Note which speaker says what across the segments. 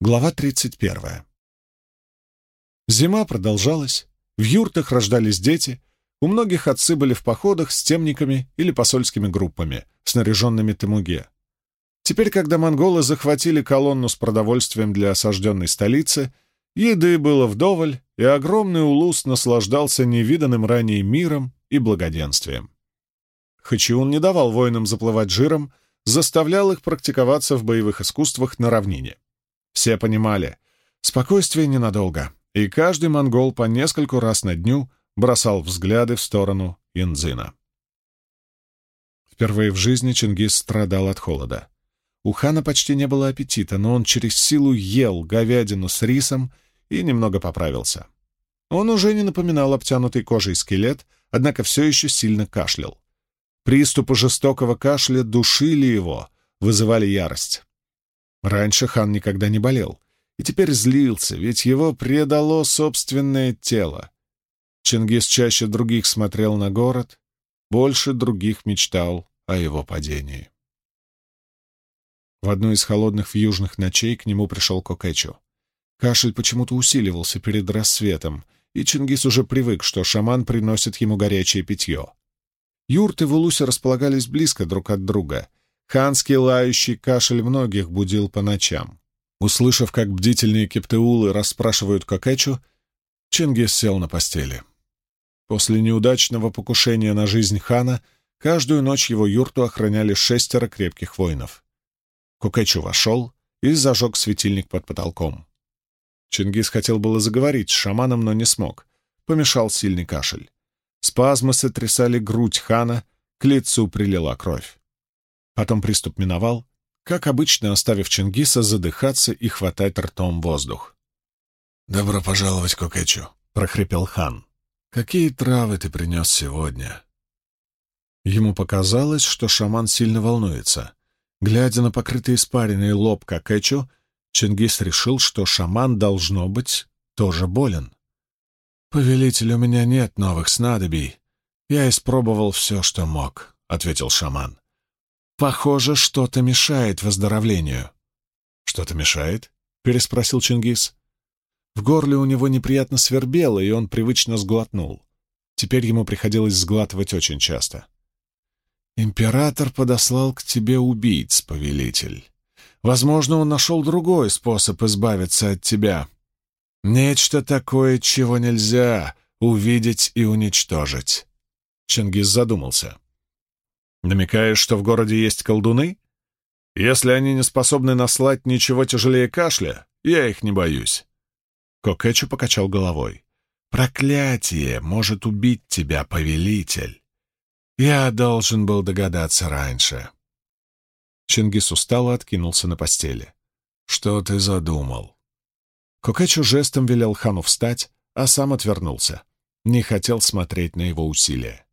Speaker 1: Глава 31. Зима продолжалась, в юртах рождались дети, у многих отцы были в походах с темниками или посольскими группами, снаряженными Темуге. Теперь, когда монголы захватили колонну с продовольствием для осажденной столицы, еды было вдоволь, и огромный улус наслаждался невиданным ранее миром и благоденствием. Хачиун не давал воинам заплывать жиром, заставлял их практиковаться в боевых искусствах на равнине. Все понимали, спокойствие ненадолго, и каждый монгол по нескольку раз на дню бросал взгляды в сторону Инзина. Впервые в жизни Чингис страдал от холода. У хана почти не было аппетита, но он через силу ел говядину с рисом и немного поправился. Он уже не напоминал обтянутый кожей скелет, однако все еще сильно кашлял. Приступы жестокого кашля душили его, вызывали ярость. Раньше хан никогда не болел, и теперь злился, ведь его предало собственное тело. Чингис чаще других смотрел на город, больше других мечтал о его падении. В одну из холодных вьюжных ночей к нему пришел Кокэчу. Кашель почему-то усиливался перед рассветом, и Чингис уже привык, что шаман приносит ему горячее питье. Юрты в Улусе располагались близко друг от друга, Ханский лающий кашель многих будил по ночам. Услышав, как бдительные кептеулы расспрашивают Кокэчу, Чингис сел на постели. После неудачного покушения на жизнь хана каждую ночь его юрту охраняли шестеро крепких воинов. Кокэчу вошел и зажег светильник под потолком. Чингис хотел было заговорить с шаманом, но не смог. Помешал сильный кашель. Спазмы сотрясали грудь хана, к лицу прилила кровь. Потом приступ миновал, как обычно оставив Чингиса задыхаться и хватать ртом воздух.
Speaker 2: «Добро пожаловать, Кокэчу», — прохрипел хан. «Какие травы ты принес сегодня?»
Speaker 1: Ему показалось, что шаман сильно волнуется. Глядя на покрытый испаренный лоб Кокэчу, Чингис решил, что шаман, должно быть, тоже болен.
Speaker 2: «Повелитель, у меня нет новых снадобий. Я испробовал все, что мог», — ответил шаман. Похоже, что-то мешает выздоровлению.
Speaker 1: Что-то мешает? переспросил Чингис. В горле у него неприятно свербело, и он привычно сглотнул. Теперь ему приходилось сглатывать очень часто.
Speaker 2: «Император подослал к тебе убийц, повелитель. Возможно, он нашел другой способ избавиться от тебя. Нечто такое, чего нельзя увидеть и уничтожить».
Speaker 1: Чингис задумался. Намекаешь, что в городе есть колдуны? Если они не способны наслать ничего тяжелее кашля, я их не боюсь. Кокетчу покачал головой.
Speaker 2: «Проклятие может убить тебя, повелитель. Я должен был догадаться раньше».
Speaker 1: Чингис устало откинулся на постели.
Speaker 2: «Что ты задумал?»
Speaker 1: Кокетчу жестом велел хану встать, а сам отвернулся. Не хотел смотреть на его усилия.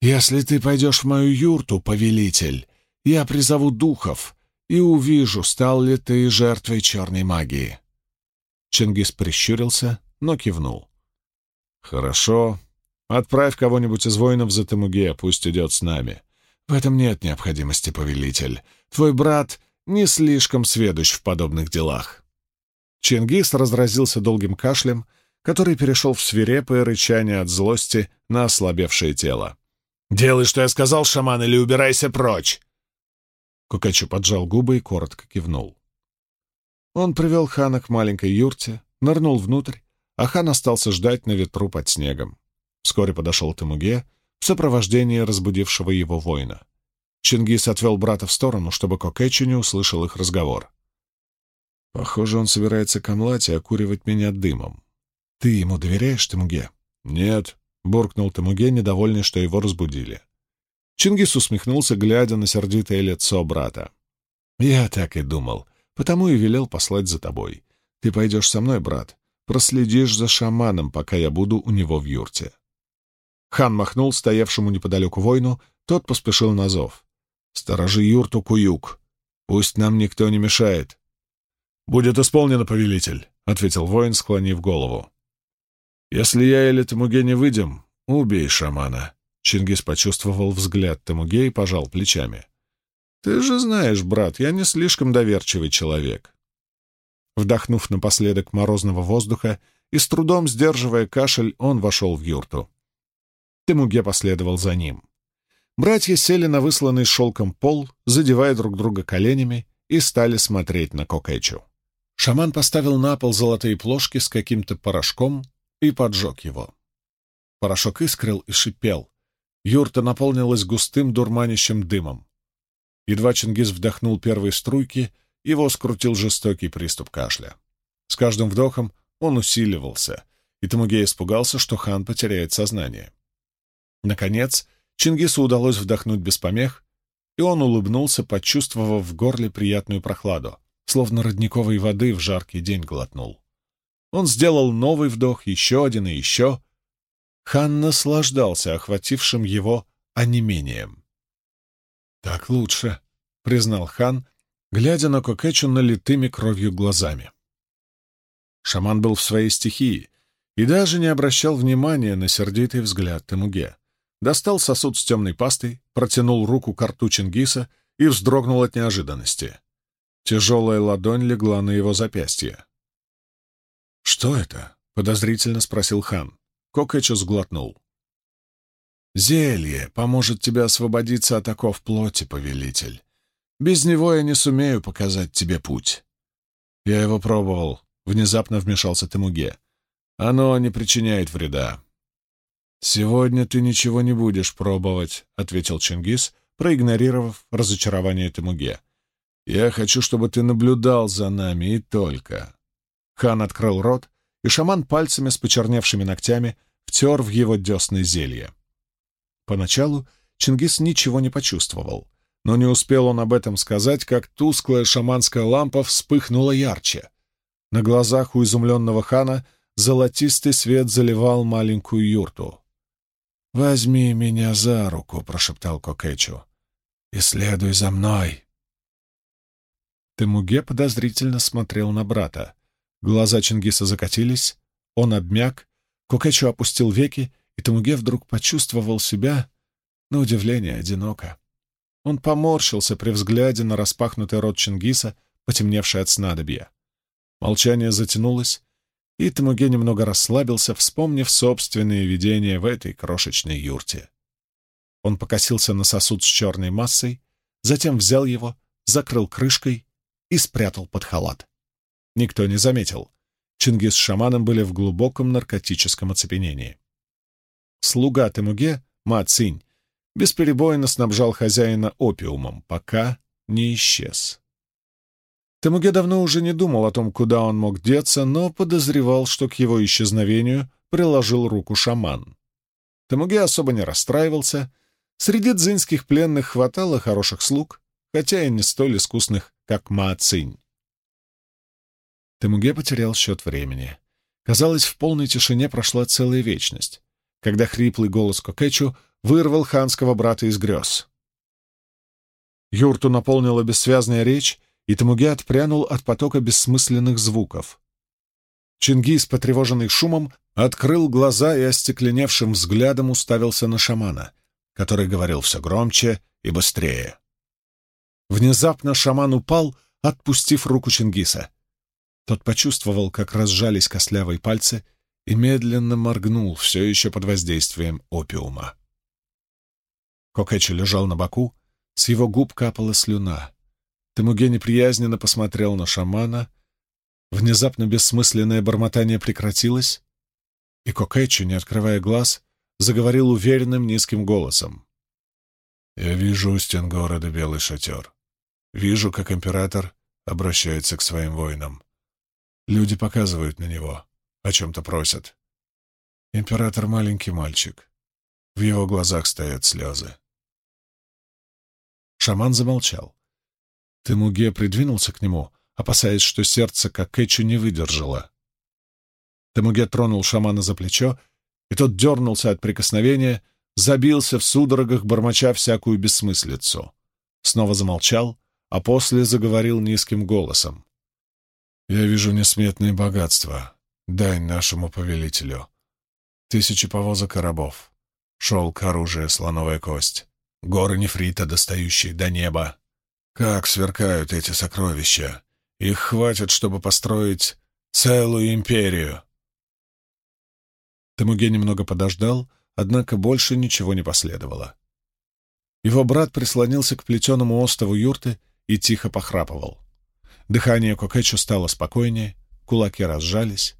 Speaker 2: «Если ты пойдешь в мою юрту, повелитель, я призову духов и увижу, стал ли ты жертвой черной магии».
Speaker 1: Чингис прищурился, но кивнул. «Хорошо. Отправь кого-нибудь из воинов за Тамуге, пусть идет с нами.
Speaker 2: В этом нет необходимости, повелитель. Твой брат не слишком сведущ в подобных делах».
Speaker 1: Чингис разразился долгим кашлем, который перешел в свирепое рычание от злости на ослабевшее тело.
Speaker 2: «Делай, что я сказал, шаман, или убирайся прочь!»
Speaker 1: Кукачу поджал губы и коротко кивнул. Он привел хана к маленькой юрте, нырнул внутрь, а хан остался ждать на ветру под снегом. Вскоре подошел Тамуге в сопровождении разбудившего его воина. Чингис отвел брата в сторону, чтобы Кокетчу не услышал их разговор. «Похоже, он собирается камлать и окуривать меня дымом. Ты ему доверяешь, Тамуге?» «Нет», — буркнул Тамуге, недовольный, что его разбудили. Чингис усмехнулся, глядя на сердитое лицо брата. «Я так и думал, потому и велел послать за тобой. Ты пойдешь со мной, брат, проследишь за шаманом, пока я буду у него в юрте». Хан махнул стоявшему неподалеку воину, тот поспешил на зов. «Сторожи юрту Куюк. Пусть нам никто не мешает». «Будет исполнено, повелитель», — ответил воин, склонив голову. «Если я или Тамуге не выйдем, убей шамана». Чингис почувствовал взгляд Тамуге и пожал плечами. «Ты же знаешь, брат, я не слишком доверчивый человек. Вдохнув напоследок морозного воздуха и с трудом сдерживая кашель, он вошел в юрту. Темуге последовал за ним. Братья сели на высланный шелком пол, задевая друг друга коленями, и стали смотреть на Кокэчу. Шаман поставил на пол золотые плошки с каким-то порошком и поджег его. Порошок искрил и шипел. Юрта наполнилась густым дурманящим дымом. Едва Чингис вдохнул первые струйки, его скрутил жестокий приступ кашля. С каждым вдохом он усиливался, и Тамугей испугался, что хан потеряет сознание. Наконец, Чингису удалось вдохнуть без помех, и он улыбнулся, почувствовав в горле приятную прохладу, словно родниковой воды в жаркий день глотнул. Он сделал новый вдох, еще один и еще. Хан наслаждался охватившим его онемением. «Так лучше», — признал хан, глядя на Кокетчу налитыми кровью глазами. Шаман был в своей стихии и даже не обращал внимания на сердитый взгляд Темуге достал сосуд с темной пастой, протянул руку к рту Чингиса и вздрогнул от неожиданности. Тяжелая ладонь легла на его запястье. «Что это?» — подозрительно спросил хан. Кокэчу сглотнул. «Зелье поможет тебе освободиться от оков плоти, повелитель. Без него я не сумею показать тебе путь». «Я его пробовал», — внезапно вмешался Темуге. «Оно не причиняет вреда. «Сегодня ты ничего не будешь пробовать», — ответил Чингис, проигнорировав разочарование Темуге. «Я хочу, чтобы ты наблюдал за нами и только». Хан открыл рот, и шаман пальцами с почерневшими ногтями втер в его десны зелье. Поначалу Чингис ничего не почувствовал, но не успел он об этом сказать, как тусклая шаманская лампа вспыхнула ярче. На глазах у изумленного хана золотистый свет заливал маленькую юрту. «Возьми меня за руку», — прошептал Кокетчу, — «и следуй за мной». Темуге подозрительно смотрел на брата. Глаза Чингиса закатились, он обмяк, Кокетчу опустил веки, и Темуге вдруг почувствовал себя, на удивление, одиноко. Он поморщился при взгляде на распахнутый рот Чингиса, потемневший от снадобья. Молчание затянулось, и Тамуге немного расслабился, вспомнив собственные видения в этой крошечной юрте. Он покосился на сосуд с черной массой, затем взял его, закрыл крышкой и спрятал под халат. Никто не заметил. Чингис с шаманом были в глубоком наркотическом оцепенении. Слуга Темуге, Ма Цинь, бесперебойно снабжал хозяина опиумом, пока не исчез. Темуге давно уже не думал о том, куда он мог деться, но подозревал, что к его исчезновению приложил руку шаман. Темуге особо не расстраивался. Среди дзинских пленных хватало хороших слуг, хотя и не столь искусных, как Ма Цинь. Темуге потерял счет времени. Казалось, в полной тишине прошла целая вечность, когда хриплый голос Кокетчу вырвал ханского брата из грез. Юрту наполнила бессвязная речь, и Тамуге отпрянул от потока бессмысленных звуков. Чингис, потревоженный шумом, открыл глаза и остекленевшим взглядом уставился на шамана, который говорил все громче и быстрее. Внезапно шаман упал, отпустив руку Чингиса. Тот почувствовал, как разжались костлявые пальцы, и медленно моргнул, все еще под воздействием опиума. Кокэчи лежал на боку, с его губ капала слюна. Темуге неприязненно посмотрел на шамана. Внезапно бессмысленное бормотание прекратилось, и Кокэчу, не открывая глаз, заговорил уверенным низким голосом. «Я вижу стен города белый шатер. Вижу, как император обращается к своим воинам. Люди показывают на него, о чем-то просят. Император — маленький мальчик. В его глазах стоят слезы. Шаман замолчал. Темуге придвинулся к нему, опасаясь, что сердце Какэчу не выдержало. Темуге тронул шамана за плечо, и тот дернулся от прикосновения, забился в судорогах, бормоча всякую бессмыслицу. Снова замолчал, а после заговорил низким голосом. «Я вижу несметные богатства. Дай нашему повелителю. Тысячи повозок и рабов. Шелк, оружие, слоновая кость. Горы нефрита, достающие до неба. Как сверкают эти сокровища!
Speaker 2: Их хватит, чтобы построить целую империю.
Speaker 1: Тамуге немного подождал, однако больше ничего не последовало. Его брат прислонился к плетеному остову юрты и тихо похрапывал. Дыхание Кокетчу стало спокойнее, кулаки разжались.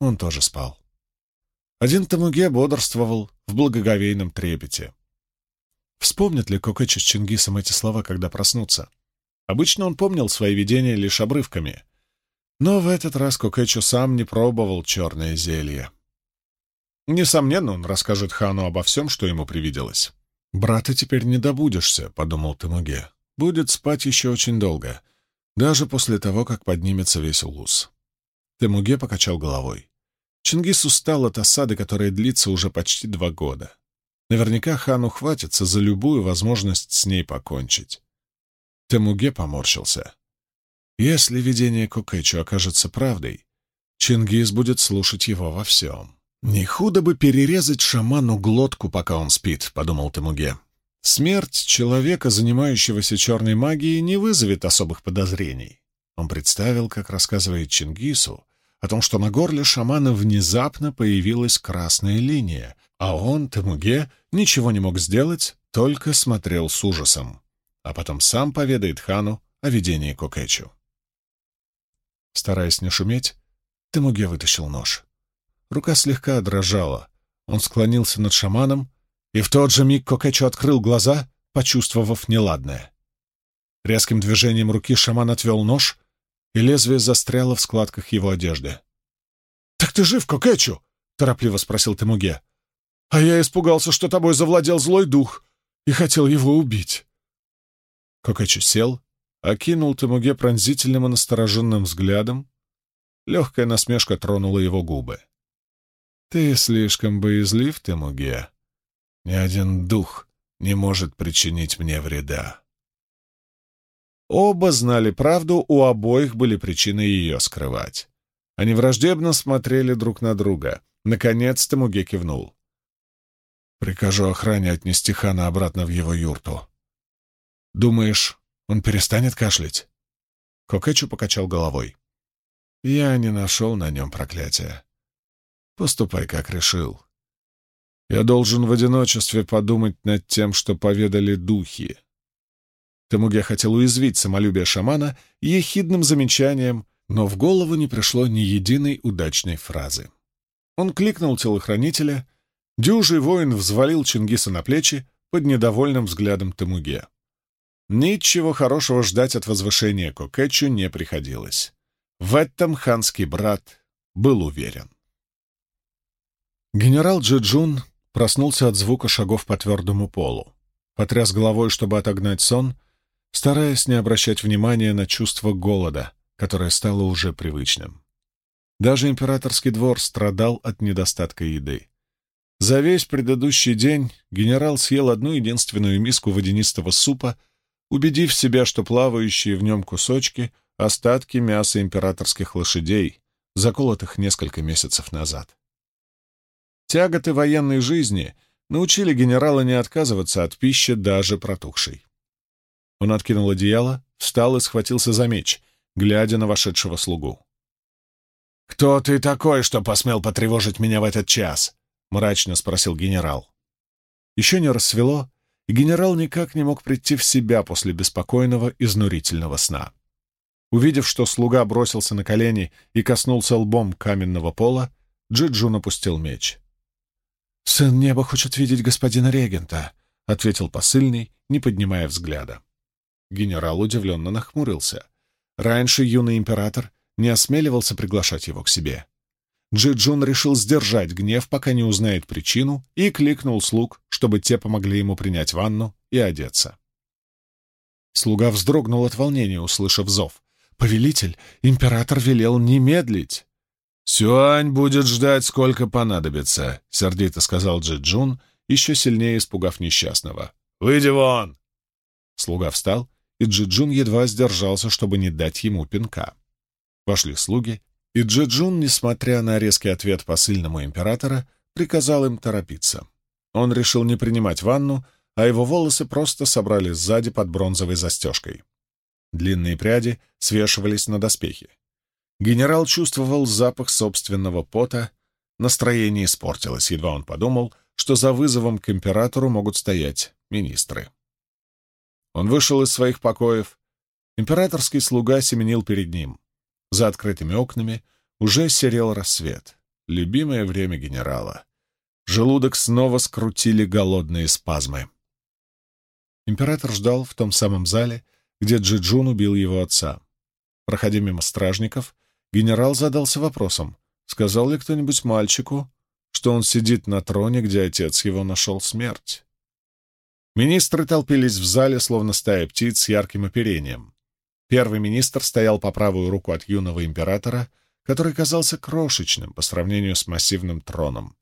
Speaker 1: Он тоже спал. Один Тамуге бодрствовал в благоговейном трепете. Вспомнит ли Кокетчу с Чингисом эти слова, когда проснутся? Обычно он помнил свои видения лишь обрывками. Но в этот раз Кокетчу сам не пробовал черное зелье. Несомненно, он расскажет хану обо всем, что ему привиделось. «Брата теперь не добудешься», — подумал Тамуге. «Будет спать еще очень долго, даже после того, как поднимется весь улус». Тамуге покачал головой. Чингис устал от осады, которая длится уже почти два года. Наверняка хану хватится за любую возможность с ней покончить. Темуге поморщился. Если видение Кокэчу окажется правдой, Чингис будет слушать его во всем. «Не худо бы перерезать шаману глотку, пока он спит», — подумал Темуге. «Смерть человека, занимающегося черной магией, не вызовет особых подозрений». Он представил, как рассказывает Чингису, о том, что на горле шамана внезапно появилась красная линия, а он, Темуге, ничего не мог сделать, только смотрел с ужасом. А потом сам поведает хану о видении Кокэчу. Стараясь не шуметь, Темуге вытащил нож. Рука слегка дрожала. Он склонился над шаманом, и в тот же миг Кокэчу открыл глаза, почувствовав неладное. Резким движением руки шаман отвел нож, и лезвие застряло в складках его одежды. «Так ты жив, Кокэчу?» — торопливо спросил Темуге. «А я испугался, что тобой завладел злой дух и хотел его убить». Кокэчу сел, окинул Темуге пронзительным и настороженным взглядом. Легкая насмешка тронула его губы. Ты слишком боязлив, Темуге. Ни один дух не может причинить мне вреда. Оба знали правду, у обоих были причины ее скрывать. Они враждебно смотрели друг на друга. Наконец Темуге кивнул. «Прикажу охране отнести хана обратно в его юрту. Думаешь, он перестанет кашлять?» Кокэчу покачал головой. «Я не нашел на нем проклятия. Поступай, как решил. Я должен в одиночестве подумать над тем, что поведали духи. Тамуге хотел уязвить самолюбие шамана ехидным замечанием, но в голову не пришло ни единой удачной фразы. Он кликнул телохранителя, дюжий воин взвалил Чингиса на плечи под недовольным взглядом Тамуге. Ничего хорошего ждать от возвышения Кокетчу не приходилось. В этом ханский брат был уверен. Генерал Джиджун проснулся от звука шагов по твердому полу. Потряс головой, чтобы отогнать сон, стараясь не обращать внимания на чувство голода, которое стало уже привычным. Даже императорский двор страдал от недостатка еды. За весь предыдущий день генерал съел одну единственную миску водянистого супа, убедив себя, что плавающие в нем кусочки — остатки мяса императорских лошадей, заколотых несколько месяцев назад. Тяготы военной жизни научили генерала не отказываться от пищи даже протухшей. Он откинул одеяло, встал и схватился за меч, глядя на вошедшего слугу. «Кто ты такой, что посмел потревожить меня в этот час?» — мрачно спросил генерал. Еще не рассвело, и генерал никак не мог прийти в себя после беспокойного, изнурительного сна. Увидев, что слуга бросился на колени и коснулся лбом каменного пола, Джиджун опустил меч. «Сын неба хочет видеть господина регента», — ответил посыльный, не поднимая взгляда. Генерал удивленно нахмурился. Раньше юный император не осмеливался приглашать его к себе. Джи-Джун решил сдержать гнев, пока не узнает причину, и кликнул слуг, чтобы те помогли ему принять ванну и одеться. Слуга вздрогнул от волнения, услышав зов. «Повелитель, император велел не медлить!»
Speaker 2: «Сюань будет ждать, сколько понадобится», — сердито сказал Джи-Джун, еще сильнее испугав несчастного. «Выйди вон!»
Speaker 1: Слуга встал, и Джи-Джун едва сдержался, чтобы не дать ему пинка. Вошли слуги, и Джи-Джун, несмотря на резкий ответ посыльному императора, приказал им торопиться. Он решил не принимать ванну, а его волосы просто собрали сзади под бронзовой застежкой. Длинные пряди свешивались на доспехи. Генерал чувствовал запах собственного пота, настроение испортилось, едва он подумал, что за вызовом к императору могут стоять министры. Он вышел из своих покоев. Императорский слуга семенил перед ним. За открытыми окнами уже серел рассвет. Любимое время генерала. Желудок снова скрутили голодные спазмы. Император ждал в том самом зале, где Джиджун убил его отца. Проходя мимо стражников, генерал задался вопросом, сказал ли кто-нибудь мальчику, что он сидит на троне, где отец его нашел смерть. Министры толпились в зале, словно стая птиц с ярким оперением. Первый министр стоял по правую руку от юного императора, который казался крошечным по сравнению с массивным троном.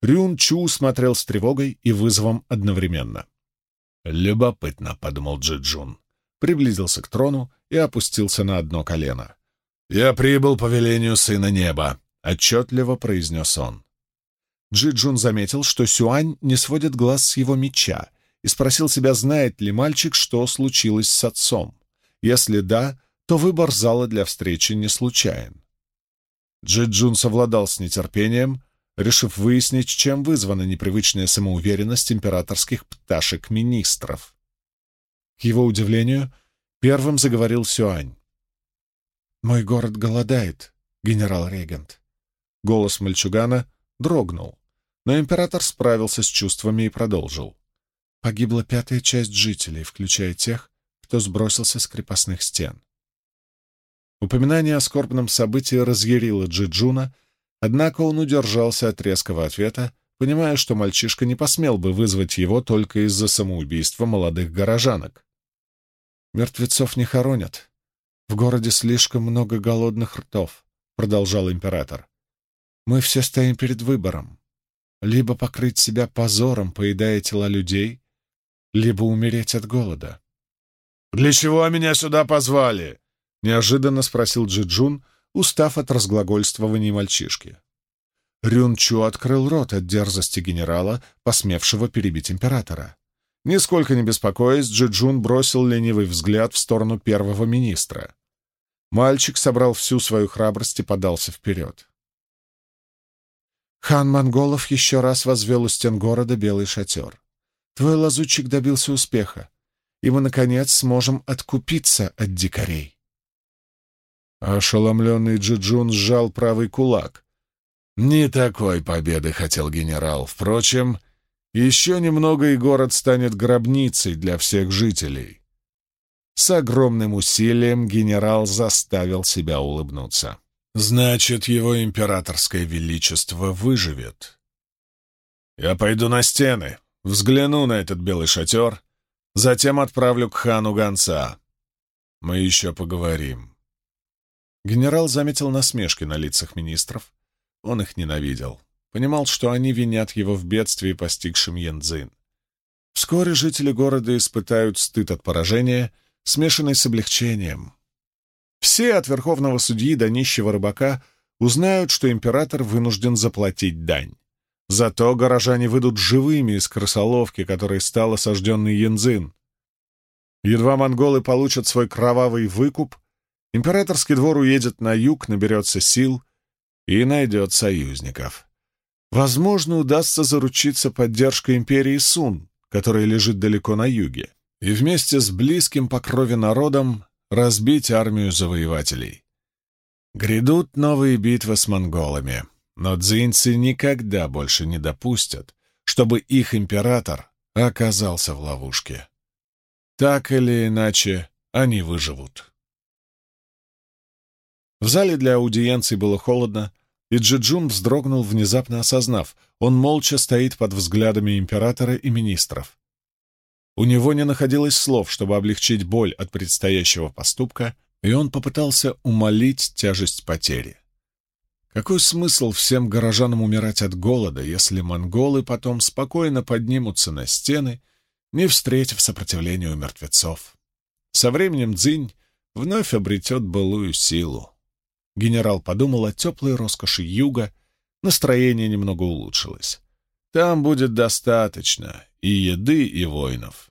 Speaker 1: Рюн Чу смотрел с тревогой и вызовом одновременно. «Любопытно», — подумал Джи Джун. Приблизился к трону и опустился на одно колено. «Я прибыл по велению Сына Неба», — отчетливо произнес он. Джи Джун заметил, что Сюань не сводит глаз с его меча, и спросил себя, знает ли мальчик, что случилось с отцом. Если да, то выбор зала для встречи не случайен. Джи-Джун совладал с нетерпением, решив выяснить, чем вызвана непривычная самоуверенность императорских пташек-министров. К его удивлению, первым заговорил Сюань. «Мой город голодает, генерал-регент». Голос мальчугана дрогнул, но император справился с чувствами и продолжил. Погибла пятая часть жителей, включая тех, кто сбросился с крепостных стен. Упоминание о скорбном событии разъярило Джиджуна, однако он удержался от резкого ответа, понимая, что мальчишка не посмел бы вызвать его только из-за самоубийства молодых горожанок. «Мертвецов не хоронят. В городе слишком много голодных ртов», — продолжал император. «Мы все стоим перед выбором. Либо покрыть себя позором, поедая тела людей, либо умереть от голода. «Для чего меня сюда позвали?» — неожиданно спросил Джиджун, устав от разглагольствований мальчишки. Рюнчу открыл рот от дерзости генерала, посмевшего перебить императора. Нисколько не беспокоясь, Джиджун бросил ленивый взгляд в сторону первого министра. Мальчик собрал всю свою храбрость и подался вперед. Хан Монголов еще раз возвел у стен города белый шатер. Твой лазутчик добился успеха и мы, наконец, сможем откупиться от дикарей. Ошеломленный Джиджун сжал правый кулак. Не такой победы хотел генерал. Впрочем, еще немного, и город станет гробницей для всех жителей. С огромным усилием генерал заставил себя улыбнуться. Значит, его императорское величество выживет. Я пойду на стены, взгляну на этот белый шатер Затем отправлю к хану гонца. Мы еще поговорим. Генерал заметил насмешки на лицах министров. Он их ненавидел. Понимал, что они винят его в бедствии, постигшем Янцзин. Вскоре жители города испытают стыд от поражения, смешанный с облегчением. Все от верховного судьи до нищего рыбака узнают, что император вынужден заплатить дань. Зато горожане выйдут живыми из крысоловки, которой стал осажденный Янзин. Едва монголы получат свой кровавый выкуп, императорский двор уедет на юг, наберется сил и найдет союзников. Возможно, удастся заручиться поддержкой империи Сун, которая лежит далеко на юге, и вместе с близким по крови народом разбить армию завоевателей. Грядут новые битвы с монголами. Но дзинцы никогда больше не допустят, чтобы их император оказался в ловушке. Так или иначе, они выживут. В зале для аудиенций было холодно, и Джиджун вздрогнул, внезапно осознав, он молча стоит под взглядами императора и министров. У него не находилось слов, чтобы облегчить боль от предстоящего поступка, и он попытался умолить тяжесть потери. Какой смысл всем горожанам умирать от голода, если монголы потом спокойно поднимутся на стены, не встретив сопротивления у мертвецов? Со временем Дзинь вновь обретет былую силу. Генерал подумал о теплой роскоши юга, настроение немного улучшилось. Там будет достаточно и еды, и воинов.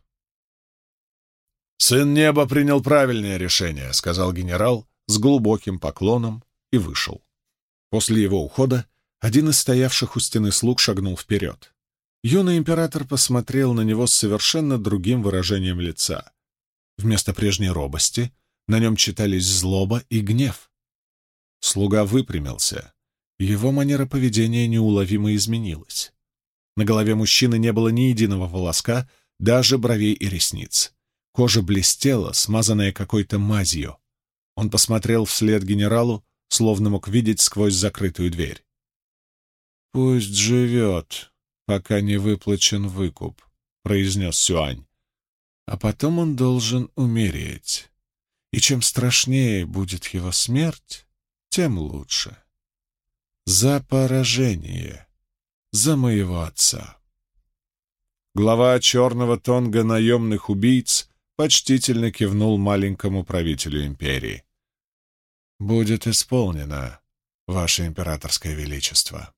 Speaker 1: «Сын неба принял правильное решение», — сказал генерал с глубоким поклоном и вышел. После его ухода один из стоявших у стены слуг шагнул вперед. Юный император посмотрел на него с совершенно другим выражением лица. Вместо прежней робости на нем читались злоба и гнев. Слуга выпрямился. Его манера поведения неуловимо изменилась. На голове мужчины не было ни единого волоска, даже бровей и ресниц. Кожа блестела, смазанная какой-то мазью. Он посмотрел вслед генералу, словно мог видеть сквозь закрытую дверь. «Пусть живет, пока не выплачен выкуп», — произнес Сюань. «А потом он должен умереть. И чем страшнее будет его смерть, тем лучше. За поражение, за моего отца». Глава черного тонга наемных убийц почтительно кивнул маленькому правителю империи. «Будет исполнено, Ваше Императорское Величество».